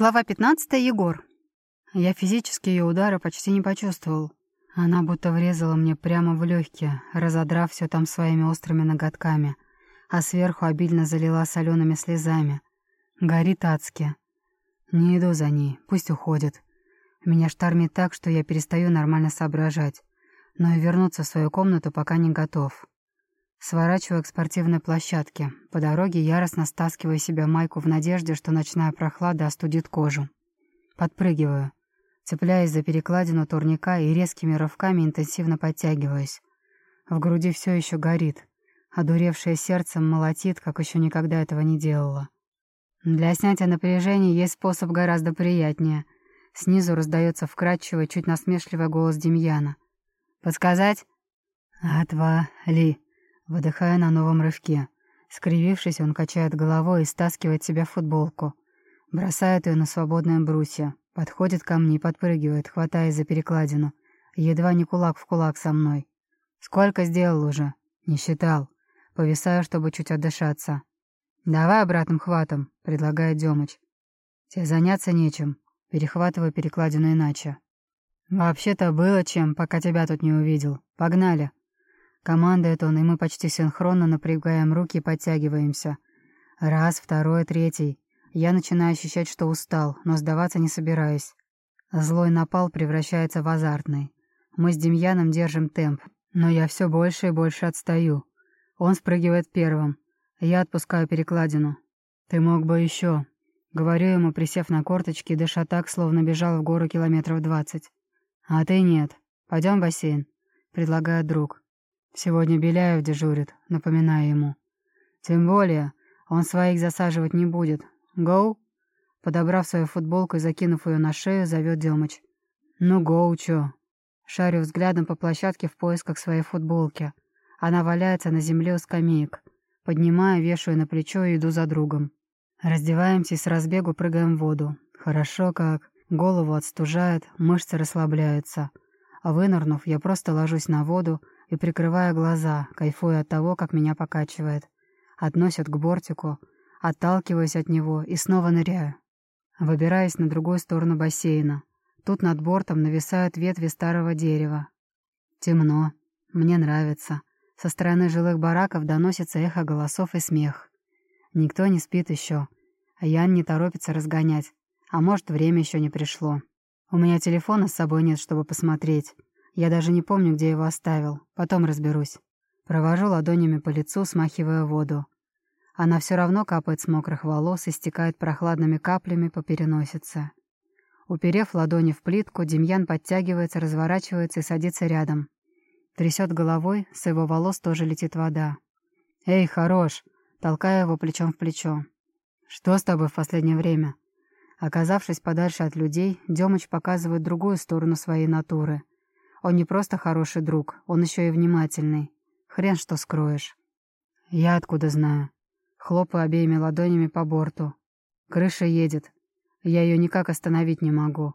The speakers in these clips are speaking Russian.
Глава 15. Егор. Я физически ее удара почти не почувствовал. Она будто врезала мне прямо в легкие, разодрав все там своими острыми ноготками, а сверху обильно залила солеными слезами. Горит адски. Не иду за ней, пусть уходит. Меня штормит так, что я перестаю нормально соображать, но и вернуться в свою комнату пока не готов. Сворачиваю к спортивной площадке. По дороге яростно стаскиваю себя майку в надежде, что ночная прохлада остудит кожу. Подпрыгиваю, цепляясь за перекладину турника и резкими рывками интенсивно подтягиваюсь. В груди все еще горит. Одуревшее сердцем молотит, как еще никогда этого не делала. Для снятия напряжения есть способ гораздо приятнее. Снизу раздается вкрадчивый, чуть насмешливый голос Демьяна. «Подсказать?» «Отвали!» Выдыхая на новом рывке. Скривившись, он качает головой и стаскивает себя в футболку. Бросает ее на свободное брусье. Подходит ко мне и подпрыгивает, хватаясь за перекладину. Едва не кулак в кулак со мной. «Сколько сделал уже?» «Не считал. Повисаю, чтобы чуть отдышаться». «Давай обратным хватом», — предлагает Демыч. «Тебе заняться нечем». Перехватываю перекладину иначе. «Вообще-то было чем, пока тебя тут не увидел. Погнали». Командует он, и мы почти синхронно напрягаем руки и подтягиваемся. Раз, второй, третий. Я начинаю ощущать, что устал, но сдаваться не собираюсь. Злой напал превращается в азартный. Мы с Демьяном держим темп, но я все больше и больше отстаю. Он спрыгивает первым. Я отпускаю перекладину. «Ты мог бы еще», — говорю ему, присев на корточки, дыша так, словно бежал в гору километров двадцать. «А ты нет. Пойдем в бассейн», — предлагает друг. Сегодня Беляев дежурит, напоминаю ему. Тем более, он своих засаживать не будет. Гоу? Подобрав свою футболку и закинув ее на шею, зовет Демыч. Ну, гоу, чё? Шарю взглядом по площадке в поисках своей футболки. Она валяется на земле у скамеек. Поднимаю, вешаю на плечо и иду за другом. Раздеваемся и с разбегу прыгаем в воду. Хорошо как. Голову отстужает, мышцы расслабляются. А вынырнув, я просто ложусь на воду, и прикрывая глаза, кайфуя от того, как меня покачивает. Относят к бортику, отталкиваюсь от него и снова ныряю. Выбираюсь на другую сторону бассейна. Тут над бортом нависают ветви старого дерева. Темно. Мне нравится. Со стороны жилых бараков доносится эхо голосов и смех. Никто не спит еще. А Ян не торопится разгонять. А может, время еще не пришло. У меня телефона с собой нет, чтобы посмотреть. Я даже не помню, где его оставил. Потом разберусь. Провожу ладонями по лицу, смахивая воду. Она все равно капает с мокрых волос и стекает прохладными каплями по переносице. Уперев ладони в плитку, Демьян подтягивается, разворачивается и садится рядом. Трясет головой, с его волос тоже летит вода. «Эй, хорош!» толкая его плечом в плечо. «Что с тобой в последнее время?» Оказавшись подальше от людей, Демыч показывает другую сторону своей натуры. Он не просто хороший друг, он еще и внимательный. Хрен что скроешь. Я откуда знаю. Хлопаю обеими ладонями по борту. Крыша едет. Я ее никак остановить не могу.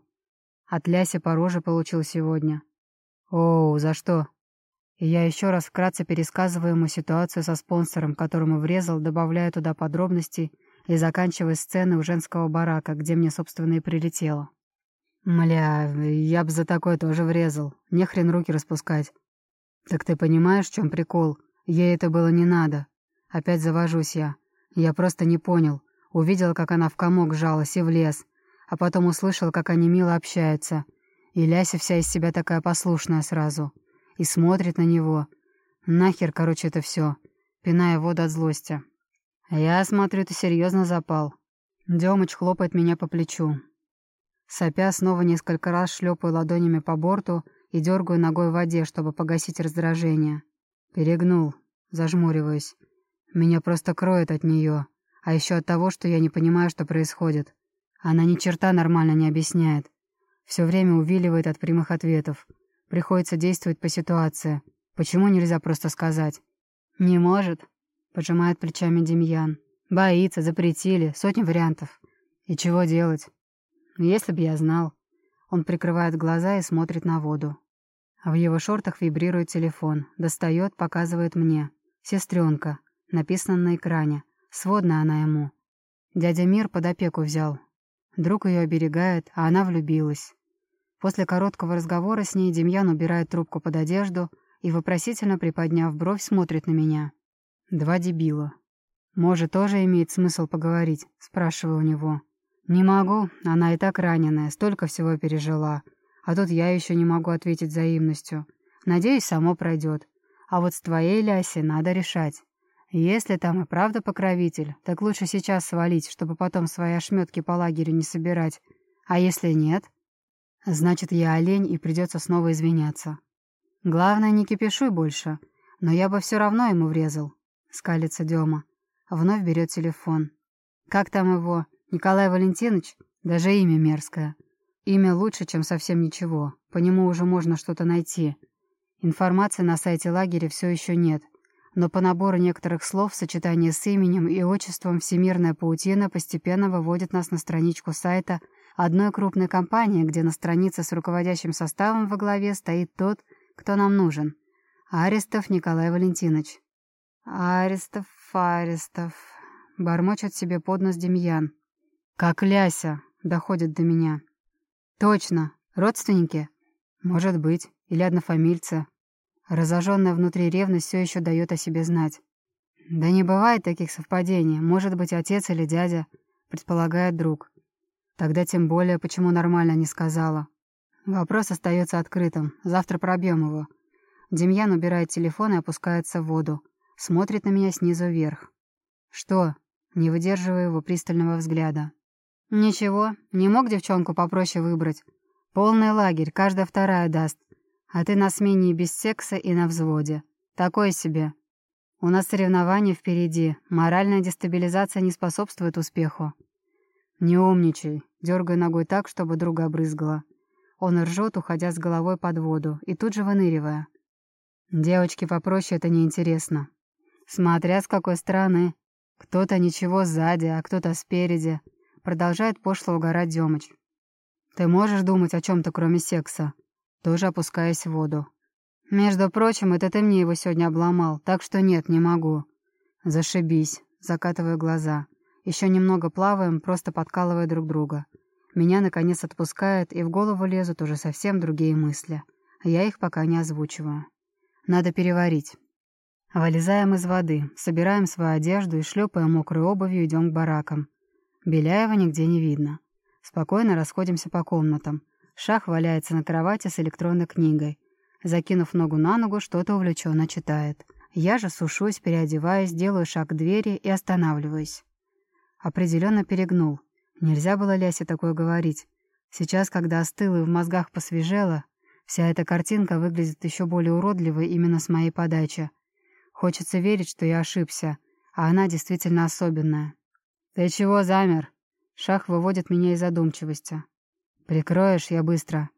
От Ляси по роже получил сегодня. Оу, за что? И я еще раз вкратце пересказываю ему ситуацию со спонсором, которому врезал, добавляя туда подробностей и заканчивая сцены у женского барака, где мне, собственно, и прилетело. «Мля, я бы за такое тоже врезал. Не хрен руки распускать». «Так ты понимаешь, в чем прикол? Ей это было не надо. Опять завожусь я. Я просто не понял. Увидел, как она в комок сжалась и в лес. А потом услышал, как они мило общаются. И Ляся вся из себя такая послушная сразу. И смотрит на него. Нахер, короче, это все. Пиная воду от злости. Я смотрю, ты серьезно запал. Демыч хлопает меня по плечу. Сопя, снова несколько раз шлепаю ладонями по борту и дергаю ногой в воде, чтобы погасить раздражение. Перегнул, зажмуриваюсь. Меня просто кроет от нее, а еще от того, что я не понимаю, что происходит. Она ни черта нормально не объясняет. Все время увиливает от прямых ответов. Приходится действовать по ситуации. Почему нельзя просто сказать? «Не может», — поджимает плечами Демьян. «Боится, запретили, сотни вариантов. И чего делать?» Если бы я знал. Он прикрывает глаза и смотрит на воду. В его шортах вибрирует телефон. Достает, показывает мне. «Сестренка». Написано на экране. Сводная она ему. Дядя Мир под опеку взял. Друг ее оберегает, а она влюбилась. После короткого разговора с ней Демьян убирает трубку под одежду и, вопросительно приподняв бровь, смотрит на меня. Два дебила. «Может, тоже имеет смысл поговорить?» — спрашиваю у него. «Не могу, она и так раненая, столько всего пережила. А тут я еще не могу ответить взаимностью. Надеюсь, само пройдет. А вот с твоей Ляси надо решать. Если там и правда покровитель, так лучше сейчас свалить, чтобы потом свои ошметки по лагерю не собирать. А если нет? Значит, я олень, и придется снова извиняться. Главное, не кипишуй больше. Но я бы все равно ему врезал. Скалится Дема. Вновь берет телефон. Как там его? Николай Валентинович? Даже имя мерзкое. Имя лучше, чем совсем ничего. По нему уже можно что-то найти. Информации на сайте лагеря все еще нет. Но по набору некоторых слов в сочетании с именем и отчеством «Всемирная паутина» постепенно выводит нас на страничку сайта одной крупной компании, где на странице с руководящим составом во главе стоит тот, кто нам нужен. Арестов Николай Валентинович. Арестов, Арестов. Бормочет себе под нос Демьян. Как Ляся, доходит до меня. Точно, родственники? Может быть, или однофамильцы. Разожженная внутри ревность все еще дает о себе знать. Да не бывает таких совпадений. Может быть, отец или дядя, предполагает друг. Тогда тем более, почему нормально не сказала. Вопрос остается открытым. Завтра пробьем его. Демьян убирает телефон и опускается в воду. Смотрит на меня снизу вверх. Что? Не выдерживаю его пристального взгляда. Ничего, не мог девчонку попроще выбрать. Полный лагерь, каждая вторая даст. А ты на смене и без секса, и на взводе. Такое себе. У нас соревнования впереди. Моральная дестабилизация не способствует успеху. Не умничай. Дергай ногой так, чтобы друга обрызгала. Он ржет, уходя с головой под воду, и тут же выныривая. Девочки попроще это неинтересно. Смотря с какой стороны. Кто-то ничего сзади, а кто-то спереди. Продолжает пошло угорать Демыч. Ты можешь думать о чем-то, кроме секса? тоже опускаясь в воду. «Между прочим, это ты мне его сегодня обломал, так что нет, не могу». «Зашибись», закатывая глаза. Еще немного плаваем, просто подкалывая друг друга. Меня, наконец, отпускает, и в голову лезут уже совсем другие мысли. Я их пока не озвучиваю. Надо переварить. Вылезаем из воды, собираем свою одежду и, шлепая мокрой обувью, идем к баракам. Беляева нигде не видно. Спокойно расходимся по комнатам. Шах валяется на кровати с электронной книгой. Закинув ногу на ногу, что-то увлеченно читает. Я же сушусь, переодеваюсь, делаю шаг к двери и останавливаюсь. Определенно перегнул. Нельзя было Лясе такое говорить. Сейчас, когда остыл и в мозгах посвежело, вся эта картинка выглядит еще более уродливой именно с моей подачи. Хочется верить, что я ошибся, а она действительно особенная. «Ты чего замер?» Шах выводит меня из задумчивости. «Прикроешь, я быстро».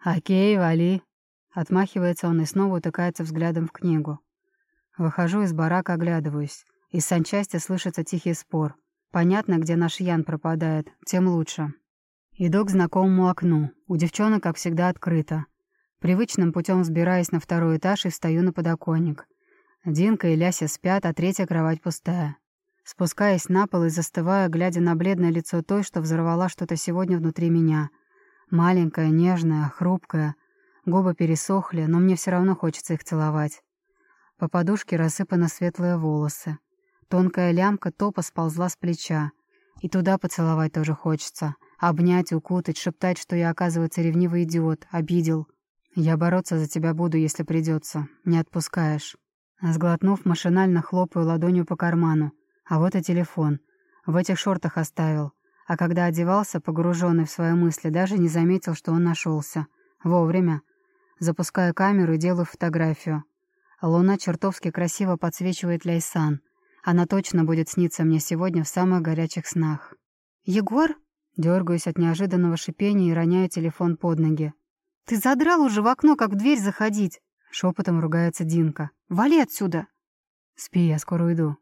«Окей, вали». Отмахивается он и снова утыкается взглядом в книгу. Выхожу из барака, оглядываюсь. Из санчасти слышится тихий спор. Понятно, где наш Ян пропадает, тем лучше. Иду к знакомому окну. У девчонок, как всегда, открыто. Привычным путем взбираюсь на второй этаж и встаю на подоконник. Динка и Ляся спят, а третья кровать пустая. Спускаясь на пол и застывая, глядя на бледное лицо той, что взорвала что-то сегодня внутри меня. Маленькая, нежная, хрупкая. Губы пересохли, но мне все равно хочется их целовать. По подушке рассыпаны светлые волосы. Тонкая лямка топа сползла с плеча. И туда поцеловать тоже хочется. Обнять, укутать, шептать, что я, оказывается, ревнивый идиот, обидел. Я бороться за тебя буду, если придется. Не отпускаешь. Сглотнув, машинально хлопаю ладонью по карману. А вот и телефон. В этих шортах оставил. А когда одевался, погруженный в свои мысли, даже не заметил, что он нашелся. Вовремя. Запускаю камеру и делаю фотографию. Луна чертовски красиво подсвечивает Ляйсан. Она точно будет сниться мне сегодня в самых горячих снах. «Егор?» Дергаюсь от неожиданного шипения и роняю телефон под ноги. «Ты задрал уже в окно, как в дверь заходить!» Шепотом ругается Динка. «Вали отсюда!» «Спи, я скоро уйду».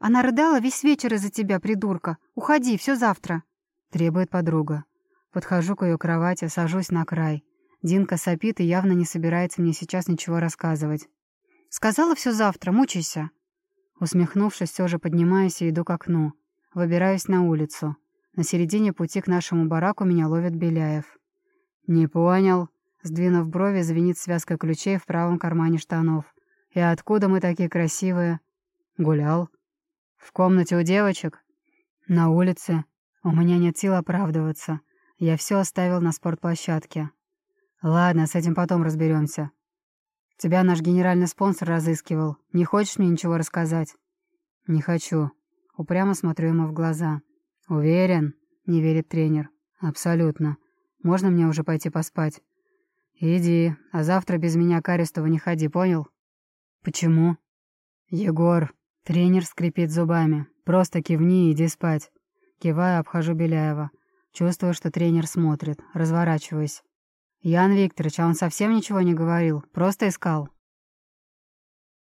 Она рыдала весь вечер из-за тебя, придурка. Уходи, все завтра. Требует подруга. Подхожу к ее кровати, сажусь на край. Динка сопит и явно не собирается мне сейчас ничего рассказывать. Сказала все завтра, мучайся. Усмехнувшись, все же поднимаюсь и иду к окну. Выбираюсь на улицу. На середине пути к нашему бараку меня ловит Беляев. «Не понял». Сдвинув брови, звенит связка ключей в правом кармане штанов. «И откуда мы такие красивые?» «Гулял». «В комнате у девочек?» «На улице. У меня нет сил оправдываться. Я все оставил на спортплощадке». «Ладно, с этим потом разберемся. Тебя наш генеральный спонсор разыскивал. Не хочешь мне ничего рассказать?» «Не хочу». Упрямо смотрю ему в глаза. «Уверен?» — не верит тренер. «Абсолютно. Можно мне уже пойти поспать?» «Иди, а завтра без меня к Арестову не ходи, понял?» «Почему?» «Егор!» — тренер скрипит зубами. «Просто кивни и иди спать». Киваю, обхожу Беляева. Чувствую, что тренер смотрит. Разворачиваюсь. «Ян Викторович, а он совсем ничего не говорил? Просто искал?»